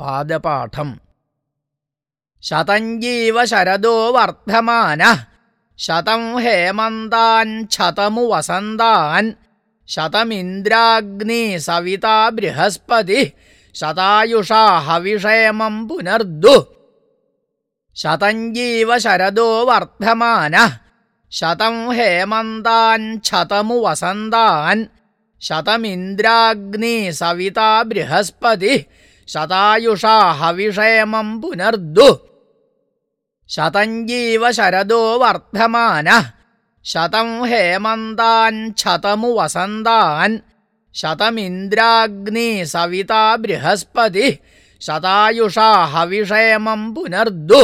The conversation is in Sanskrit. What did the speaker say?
पादपाठम् शतञ्जीव शरदो वर्धमानः शतं हेमन्ताञ्छतमु वसन्तान् शतमिन्द्राग्नी सविता बृहस्पतिः शतायुषा हविषेमम् पुनर्दु शतञ्जीव शरदो वर्धमानः शतं हेमन्ताञ्छतमु वसन्तान् शतमिन्द्राग्नी सविता बृहस्पतिः शतायुषा हविषेमम् पुनर्दु शतञ्जीव शरदो वर्धमानः शतं हेमन्ताञ्छतमु वसन्तान् शतमिन्द्राग्नी सविता बृहस्पतिः शतायुषा हविषेमम् पुनर्दु